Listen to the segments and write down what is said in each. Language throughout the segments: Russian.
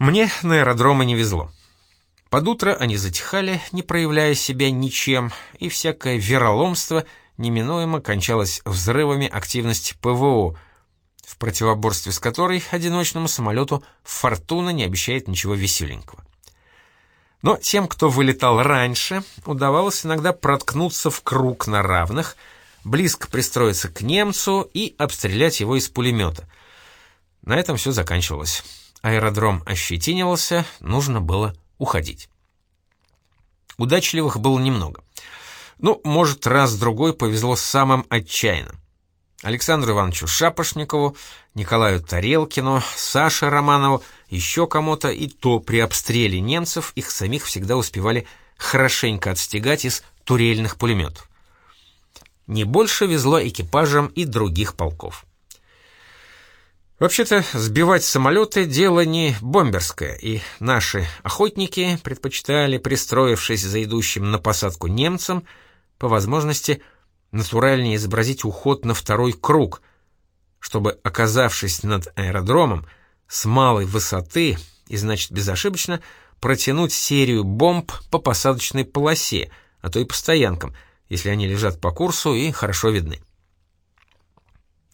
Мне на аэродромы не везло. Под утро они затихали, не проявляя себя ничем, и всякое вероломство неминуемо кончалось взрывами активности ПВО, в противоборстве с которой одиночному самолету «Фортуна» не обещает ничего веселенького. Но тем, кто вылетал раньше, удавалось иногда проткнуться в круг на равных, близко пристроиться к немцу и обстрелять его из пулемета. На этом все заканчивалось. Аэродром ощетинивался, нужно было уходить. Удачливых было немного. Ну, может, раз-другой повезло самым отчаянным. Александру Ивановичу Шапошникову, Николаю Тарелкину, Саше Романову, еще кому-то, и то при обстреле немцев их самих всегда успевали хорошенько отстегать из турельных пулеметов. Не больше везло экипажам и других полков. Вообще-то, сбивать самолеты — дело не бомберское, и наши охотники предпочитали, пристроившись за идущим на посадку немцам, по возможности натуральнее изобразить уход на второй круг, чтобы, оказавшись над аэродромом, с малой высоты и, значит, безошибочно, протянуть серию бомб по посадочной полосе, а то и по стоянкам, если они лежат по курсу и хорошо видны.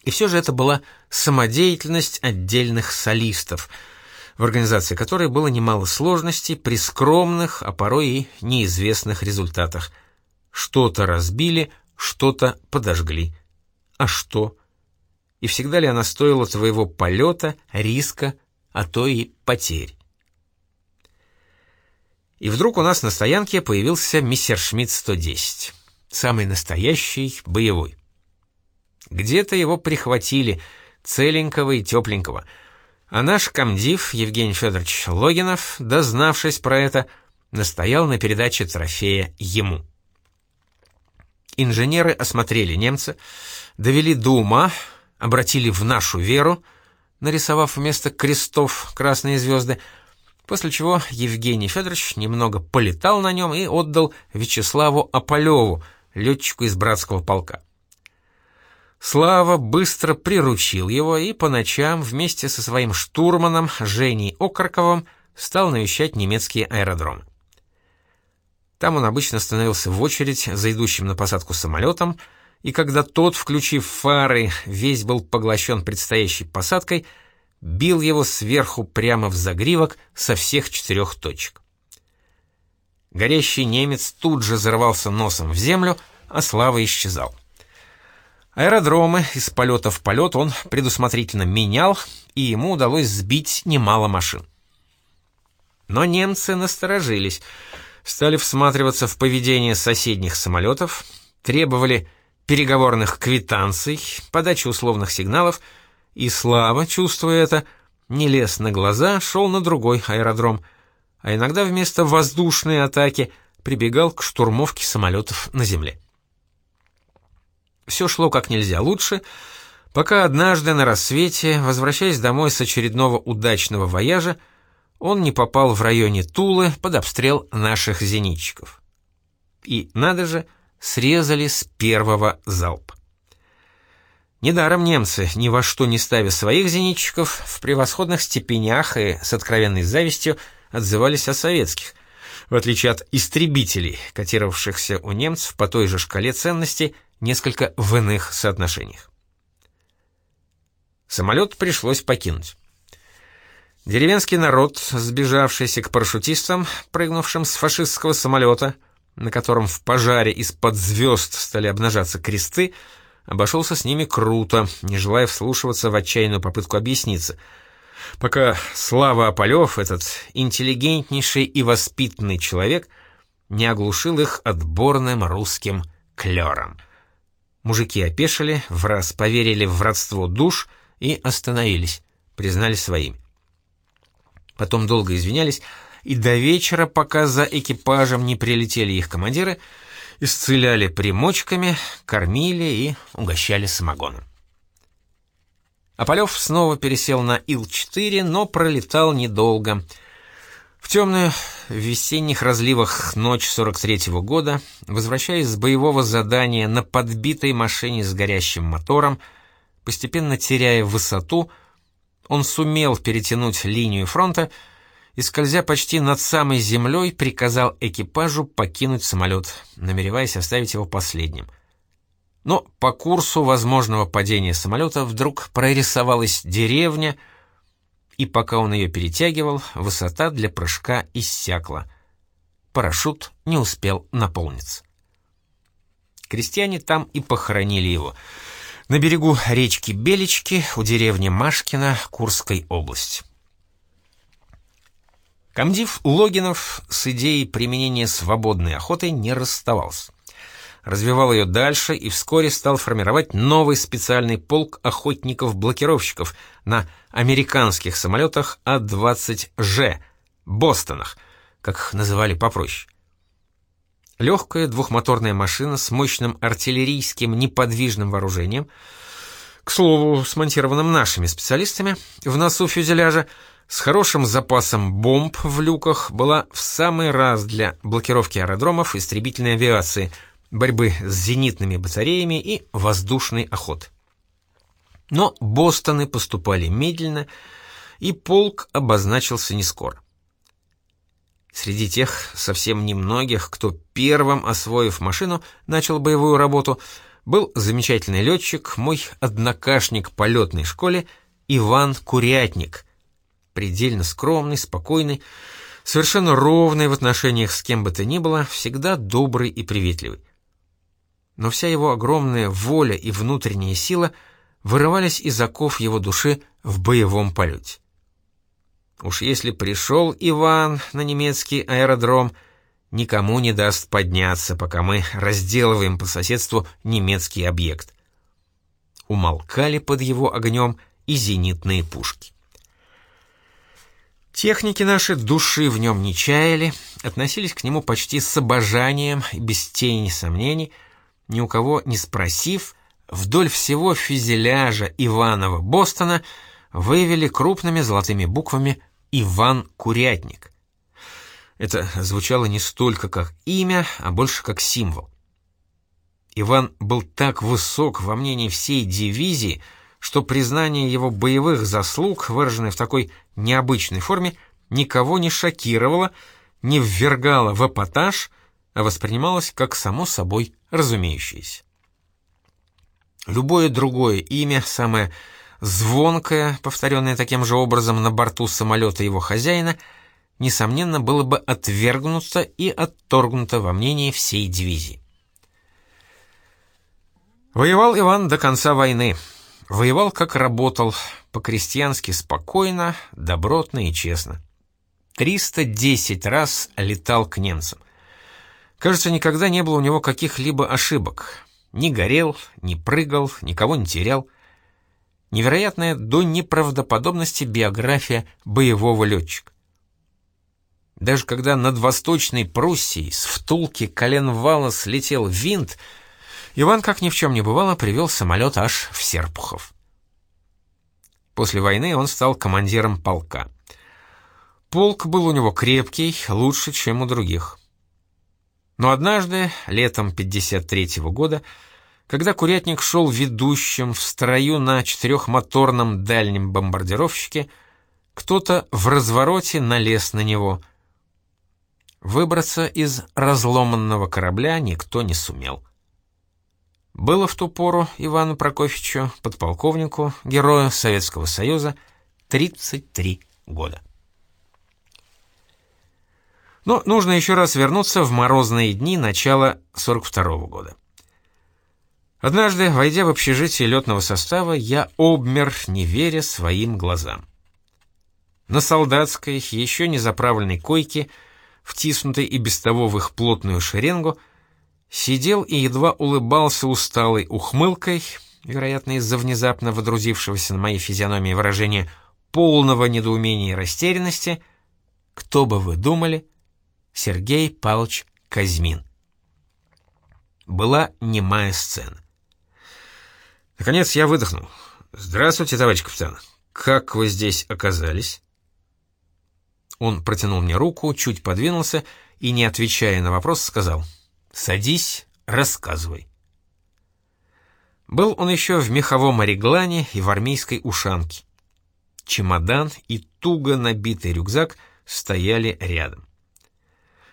И все же это была самодеятельность отдельных солистов, в организации которой было немало сложностей при скромных, а порой и неизвестных результатах. Что-то разбили, что-то подожгли. А что? И всегда ли она стоила твоего полета, риска, а то и потерь? И вдруг у нас на стоянке появился Мессершмитт 110, самый настоящий, боевой. Где-то его прихватили, целенького и тепленького. А наш комдив Евгений Федорович Логинов, дознавшись про это, настоял на передаче трофея ему. Инженеры осмотрели немца, довели до ума, обратили в нашу веру, нарисовав вместо крестов красные звезды, после чего Евгений Федорович немного полетал на нем и отдал Вячеславу Ополеву, летчику из братского полка. Слава быстро приручил его и по ночам вместе со своим штурманом Женей Окарковым стал навещать немецкие аэродромы. Там он обычно становился в очередь за идущим на посадку самолетом, и когда тот, включив фары, весь был поглощен предстоящей посадкой, бил его сверху прямо в загривок со всех четырех точек. Горящий немец тут же зарывался носом в землю, а Слава исчезал. Аэродромы из полета в полет он предусмотрительно менял, и ему удалось сбить немало машин. Но немцы насторожились, стали всматриваться в поведение соседних самолетов, требовали переговорных квитанций, подачи условных сигналов, и Слава, чувствуя это, не лез на глаза, шел на другой аэродром, а иногда вместо воздушной атаки прибегал к штурмовке самолетов на земле. Все шло как нельзя лучше, пока однажды на рассвете, возвращаясь домой с очередного удачного вояжа, он не попал в районе Тулы под обстрел наших зенитчиков. И, надо же, срезали с первого залпа. Недаром немцы, ни во что не ставя своих зенитчиков, в превосходных степенях и с откровенной завистью отзывались о советских, в отличие от истребителей, котировавшихся у немцев по той же шкале ценностей, несколько в иных соотношениях. Самолет пришлось покинуть. Деревенский народ, сбежавшийся к парашютистам, прыгнувшим с фашистского самолета, на котором в пожаре из-под звезд стали обнажаться кресты, обошелся с ними круто, не желая вслушиваться в отчаянную попытку объясниться, пока Слава Ополев, этот интеллигентнейший и воспитанный человек, не оглушил их отборным русским клёром. Мужики опешили, в раз поверили в родство душ и остановились, признали своими. Потом долго извинялись, и до вечера, пока за экипажем не прилетели их командиры, исцеляли примочками, кормили и угощали самогоном. Аполев снова пересел на Ил-4, но пролетал недолго — в темную, в весенних разливах ночь 43-го года, возвращаясь с боевого задания на подбитой машине с горящим мотором, постепенно теряя высоту, он сумел перетянуть линию фронта и, скользя почти над самой землей, приказал экипажу покинуть самолет, намереваясь оставить его последним. Но по курсу возможного падения самолета вдруг прорисовалась деревня, и пока он ее перетягивал, высота для прыжка иссякла. Парашют не успел наполниться. Крестьяне там и похоронили его. На берегу речки Белечки у деревни Машкина Курской области. Комдив Логинов с идеей применения свободной охоты не расставался развивал ее дальше и вскоре стал формировать новый специальный полк охотников-блокировщиков на американских самолетах А-20Ж, «Бостонах», как их называли попроще. Легкая двухмоторная машина с мощным артиллерийским неподвижным вооружением, к слову, смонтированным нашими специалистами, в носу фюзеляжа, с хорошим запасом бомб в люках, была в самый раз для блокировки аэродромов истребительной авиации – борьбы с зенитными батареями и воздушной охоты. Но Бостоны поступали медленно, и полк обозначился не скоро. Среди тех совсем немногих, кто первым, освоив машину, начал боевую работу, был замечательный летчик, мой однокашник по летной школе Иван Курятник, предельно скромный, спокойный, совершенно ровный в отношениях с кем бы то ни было, всегда добрый и приветливый но вся его огромная воля и внутренняя сила вырывались из оков его души в боевом полете. Уж если пришел Иван на немецкий аэродром, никому не даст подняться, пока мы разделываем по соседству немецкий объект. Умолкали под его огнем и зенитные пушки. Техники наши души в нем не чаяли, относились к нему почти с обожанием без тени сомнений — ни у кого не спросив, вдоль всего фюзеляжа Иванова Бостона вывели крупными золотыми буквами «Иван Курятник». Это звучало не столько как имя, а больше как символ. Иван был так высок во мнении всей дивизии, что признание его боевых заслуг, выраженное в такой необычной форме, никого не шокировало, не ввергало в эпатаж — а воспринималось как само собой разумеющееся. Любое другое имя, самое звонкое, повторенное таким же образом на борту самолета его хозяина, несомненно, было бы отвергнуто и отторгнуто во мнении всей дивизии. Воевал Иван до конца войны. Воевал, как работал, по-крестьянски спокойно, добротно и честно. 310 раз летал к немцам. Кажется, никогда не было у него каких-либо ошибок. Не горел, не прыгал, никого не терял. Невероятная до неправдоподобности биография боевого летчика. Даже когда над Восточной Пруссией с втулки коленвала слетел винт, Иван, как ни в чем не бывало, привел самолет аж в Серпухов. После войны он стал командиром полка. Полк был у него крепкий, лучше, чем у других. Но однажды, летом 53-го года, когда Курятник шел ведущим в строю на четырехмоторном дальнем бомбардировщике, кто-то в развороте налез на него. Выбраться из разломанного корабля никто не сумел. Было в ту пору Ивану Прокофьевичу, подполковнику, герою Советского Союза, 33 года. Но нужно еще раз вернуться в морозные дни начала 42 -го года. Однажды, войдя в общежитие летного состава, я обмер, не веря своим глазам. На солдатской, еще не заправленной койке, втиснутой и без того в их плотную шеренгу, сидел и едва улыбался усталой ухмылкой, вероятно, из-за внезапно водрузившегося на моей физиономии выражения полного недоумения и растерянности, кто бы вы думали, Сергей Павлович Казьмин. Была немая сцена. Наконец я выдохнул. «Здравствуйте, товарищ капитан. Как вы здесь оказались?» Он протянул мне руку, чуть подвинулся и, не отвечая на вопрос, сказал «Садись, рассказывай». Был он еще в меховом ореглане и в армейской ушанке. Чемодан и туго набитый рюкзак стояли рядом.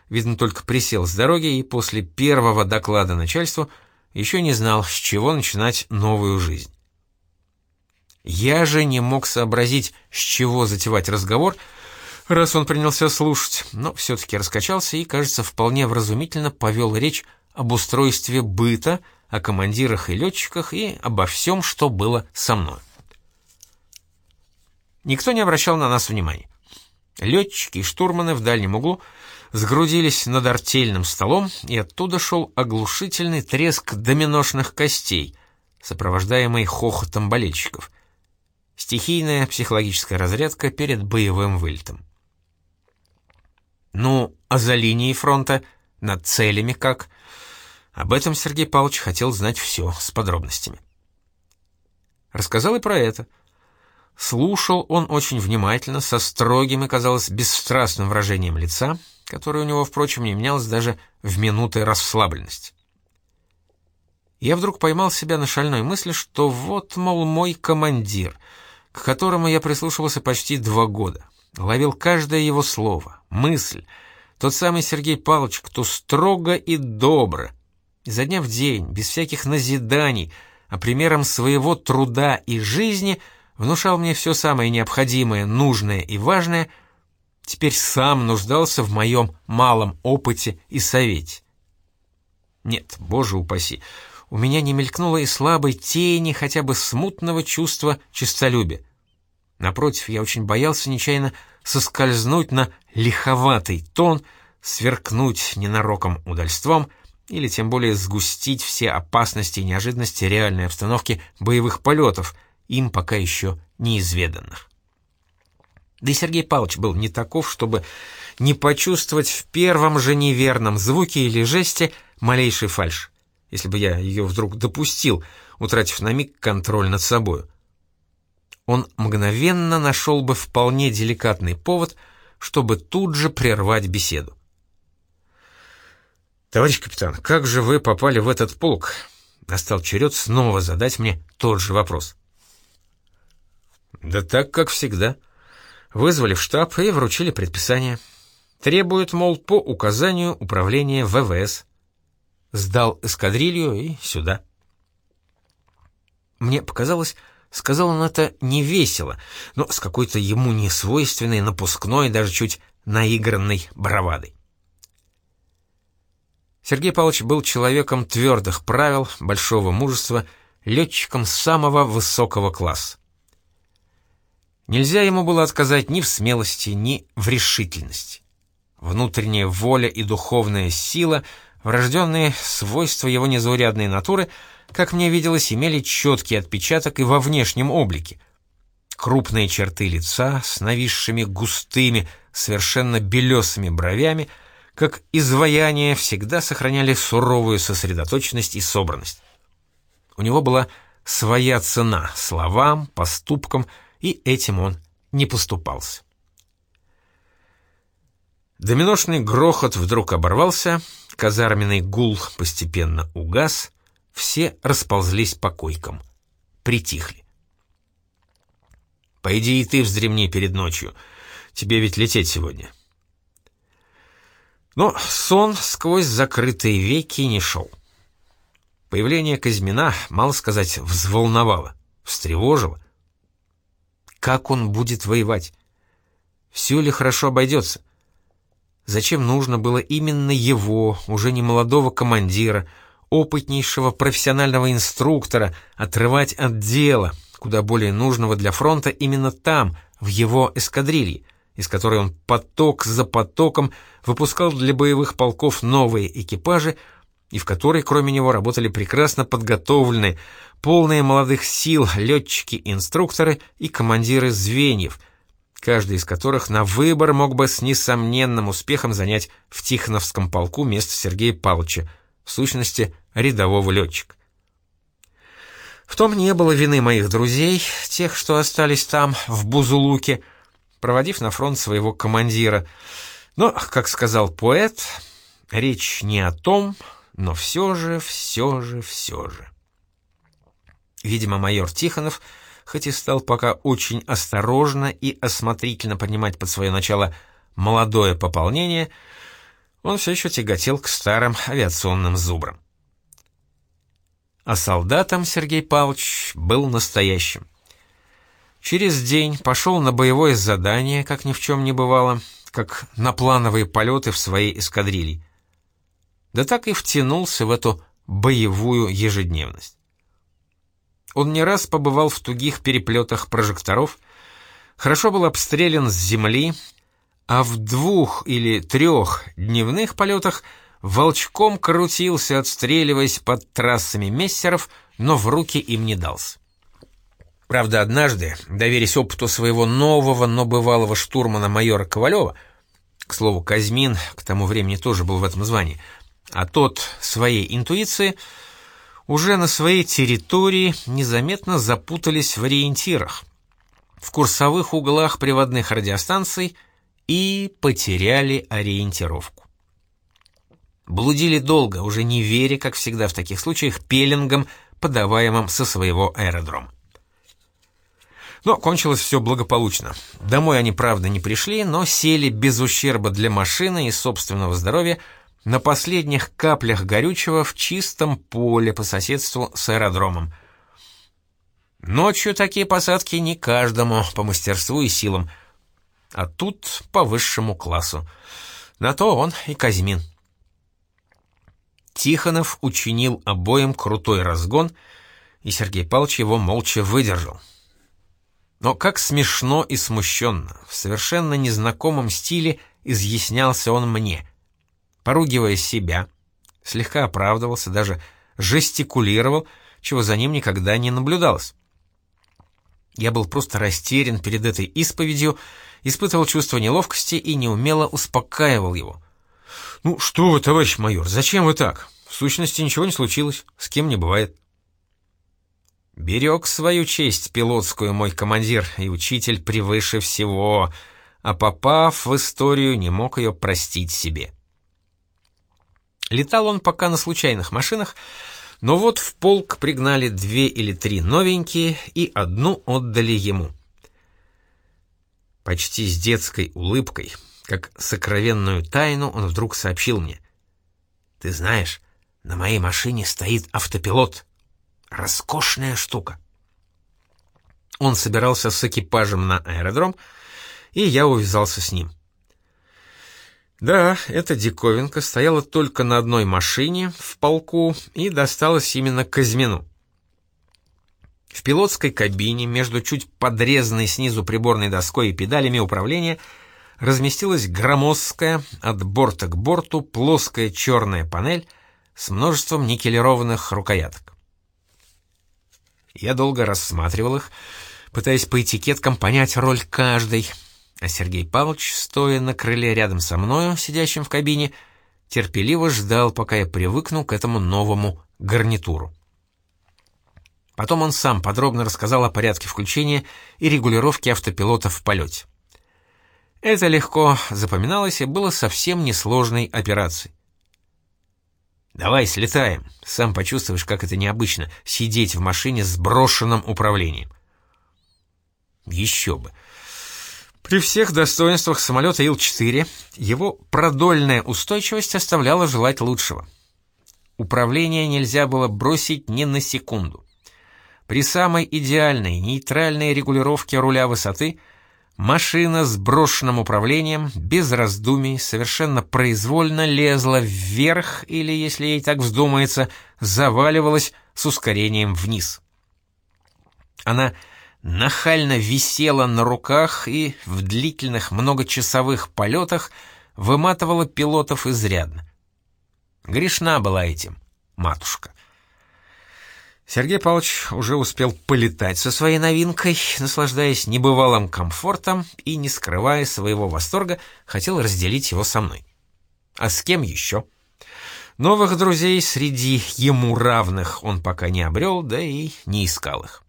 Видно, только присел с дороги и после первого доклада начальству еще не знал, с чего начинать новую жизнь. Я же не мог сообразить, с чего затевать разговор, раз он принялся слушать, но все-таки раскачался и, кажется, вполне вразумительно повел речь об устройстве быта, о командирах и летчиках и обо всем, что было со мной. Никто не обращал на нас внимания. Летчики и штурманы в дальнем углу сгрудились над артельным столом, и оттуда шел оглушительный треск доминошных костей, сопровождаемый хохотом болельщиков. Стихийная психологическая разрядка перед боевым вылетом. Ну, а за линией фронта, над целями как? Об этом Сергей Павлович хотел знать все, с подробностями. Рассказал и про это — Слушал он очень внимательно, со строгим и, казалось, бесстрастным выражением лица, которое у него, впрочем, не менялось даже в минуты расслабленности. Я вдруг поймал себя на шальной мысли, что вот, мол, мой командир, к которому я прислушивался почти два года, ловил каждое его слово, мысль, тот самый Сергей Павлович, кто строго и добро, изо дня в день, без всяких назиданий, а примером своего труда и жизни — внушал мне все самое необходимое, нужное и важное, теперь сам нуждался в моем малом опыте и совете. Нет, боже упаси, у меня не мелькнуло и слабой тени хотя бы смутного чувства честолюбия. Напротив, я очень боялся нечаянно соскользнуть на лиховатый тон, сверкнуть ненароком удальством или тем более сгустить все опасности и неожиданности реальной обстановки боевых полетов, им пока еще неизведанных. Да и Сергей Павлович был не таков, чтобы не почувствовать в первом же неверном звуке или жесте малейший фальшь, если бы я ее вдруг допустил, утратив на миг контроль над собою. Он мгновенно нашел бы вполне деликатный повод, чтобы тут же прервать беседу. «Товарищ капитан, как же вы попали в этот полк?» Настал черед снова задать мне тот же вопрос. Да так, как всегда. Вызвали в штаб и вручили предписание. Требует, мол, по указанию управления ВВС. Сдал эскадрилью и сюда. Мне показалось, сказал он это невесело, но с какой-то ему несвойственной, напускной, даже чуть наигранной бравадой. Сергей Павлович был человеком твердых правил, большого мужества, летчиком самого высокого класса. Нельзя ему было отказать ни в смелости, ни в решительности. Внутренняя воля и духовная сила, врожденные свойства его незаурядной натуры, как мне виделось, имели четкий отпечаток и во внешнем облике. Крупные черты лица с нависшими густыми, совершенно белесыми бровями, как изваяние, всегда сохраняли суровую сосредоточенность и собранность. У него была своя цена словам, поступкам, и этим он не поступался. Доминошный грохот вдруг оборвался, казарменный гул постепенно угас, все расползлись по койкам, притихли. «Пойди и ты вздремни перед ночью, тебе ведь лететь сегодня». Но сон сквозь закрытые веки не шел. Появление Казьмина, мало сказать, взволновало, встревожило. Как он будет воевать? Все ли хорошо обойдется? Зачем нужно было именно его, уже не молодого командира, опытнейшего профессионального инструктора, отрывать от дела, куда более нужного для фронта именно там, в его эскадрилье, из которой он поток за потоком выпускал для боевых полков новые экипажи, и в которой, кроме него, работали прекрасно подготовленные, полные молодых сил летчики-инструкторы и командиры звеньев, каждый из которых на выбор мог бы с несомненным успехом занять в Тихоновском полку место Сергея Павловича, в сущности, рядового летчика. В том не было вины моих друзей, тех, что остались там, в Бузулуке, проводив на фронт своего командира. Но, как сказал поэт, речь не о том, но все же, все же, все же. Видимо, майор Тихонов, хоть и стал пока очень осторожно и осмотрительно принимать под свое начало молодое пополнение, он все еще тяготел к старым авиационным зубрам. А солдатом Сергей Павлович был настоящим. Через день пошел на боевое задание, как ни в чем не бывало, как на плановые полеты в своей эскадрилье. Да так и втянулся в эту боевую ежедневность. Он не раз побывал в тугих переплетах прожекторов, хорошо был обстрелян с земли, а в двух или трех дневных полетах волчком крутился, отстреливаясь под трассами мессеров, но в руки им не дался. Правда, однажды, доверясь опыту своего нового, но бывалого штурмана майора Ковалева, к слову, Казьмин к тому времени тоже был в этом звании, а тот своей интуиции уже на своей территории незаметно запутались в ориентирах, в курсовых углах приводных радиостанций и потеряли ориентировку. Блудили долго, уже не веря, как всегда в таких случаях, пеленгам, подаваемым со своего аэродрома. Но кончилось все благополучно. Домой они, правда, не пришли, но сели без ущерба для машины и собственного здоровья на последних каплях горючего в чистом поле по соседству с аэродромом. Ночью такие посадки не каждому по мастерству и силам, а тут по высшему классу. На то он и Казьмин. Тихонов учинил обоим крутой разгон, и Сергей Павлович его молча выдержал. Но как смешно и смущенно, в совершенно незнакомом стиле изъяснялся он мне — поругивая себя, слегка оправдывался, даже жестикулировал, чего за ним никогда не наблюдалось. Я был просто растерян перед этой исповедью, испытывал чувство неловкости и неумело успокаивал его. «Ну что вы, товарищ майор, зачем вы так? В сущности, ничего не случилось, с кем не бывает». Берег свою честь пилотскую мой командир и учитель превыше всего, а попав в историю, не мог ее простить себе. Летал он пока на случайных машинах, но вот в полк пригнали две или три новенькие и одну отдали ему. Почти с детской улыбкой, как сокровенную тайну, он вдруг сообщил мне. «Ты знаешь, на моей машине стоит автопилот. Роскошная штука». Он собирался с экипажем на аэродром, и я увязался с ним. Да, эта диковинка стояла только на одной машине в полку и досталась именно Казьмину. В пилотской кабине между чуть подрезанной снизу приборной доской и педалями управления разместилась громоздкая от борта к борту плоская черная панель с множеством никелированных рукояток. Я долго рассматривал их, пытаясь по этикеткам понять роль каждой — а Сергей Павлович, стоя на крыле рядом со мною, сидящим в кабине, терпеливо ждал, пока я привыкну к этому новому гарнитуру. Потом он сам подробно рассказал о порядке включения и регулировки автопилота в полете. Это легко запоминалось и было совсем несложной операцией. «Давай слетаем, сам почувствуешь, как это необычно — сидеть в машине с брошенным управлением». Еще бы. При всех достоинствах самолета Ил-4 его продольная устойчивость оставляла желать лучшего. Управление нельзя было бросить ни на секунду. При самой идеальной нейтральной регулировке руля высоты машина с брошенным управлением без раздумий совершенно произвольно лезла вверх или, если ей так вздумается, заваливалась с ускорением вниз. Она нахально висела на руках и в длительных многочасовых полетах выматывала пилотов изрядно. Грешна была этим, матушка. Сергей Павлович уже успел полетать со своей новинкой, наслаждаясь небывалым комфортом и, не скрывая своего восторга, хотел разделить его со мной. А с кем еще? Новых друзей среди ему равных он пока не обрел, да и не искал их.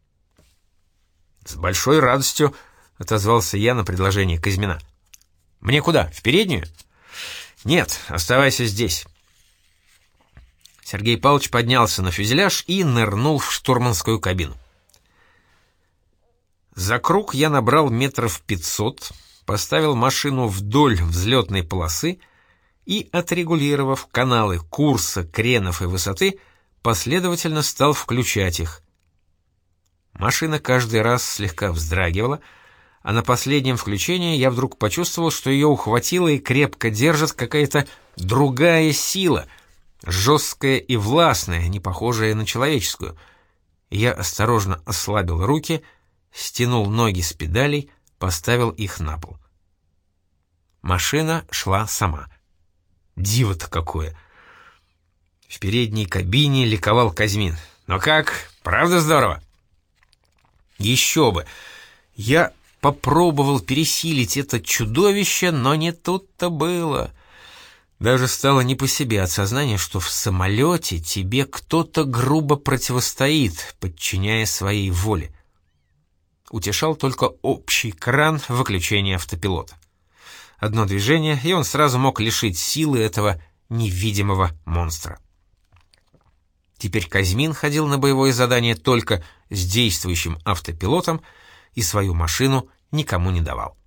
«С большой радостью», — отозвался я на предложение Казьмина. «Мне куда, в переднюю?» «Нет, оставайся здесь». Сергей Павлович поднялся на фюзеляж и нырнул в штурманскую кабину. За круг я набрал метров пятьсот, поставил машину вдоль взлетной полосы и, отрегулировав каналы курса, кренов и высоты, последовательно стал включать их. Машина каждый раз слегка вздрагивала, а на последнем включении я вдруг почувствовал, что ее ухватила и крепко держит какая-то другая сила, жесткая и властная, не похожая на человеческую. Я осторожно ослабил руки, стянул ноги с педалей, поставил их на пол. Машина шла сама. Диво-то какое! В передней кабине ликовал Казьмин. «Ну как, правда здорово?» «Еще бы! Я попробовал пересилить это чудовище, но не тут-то было. Даже стало не по себе от сознания, что в самолете тебе кто-то грубо противостоит, подчиняя своей воле. Утешал только общий кран выключения автопилота. Одно движение, и он сразу мог лишить силы этого невидимого монстра. Теперь Казьмин ходил на боевое задание только с действующим автопилотом и свою машину никому не давал.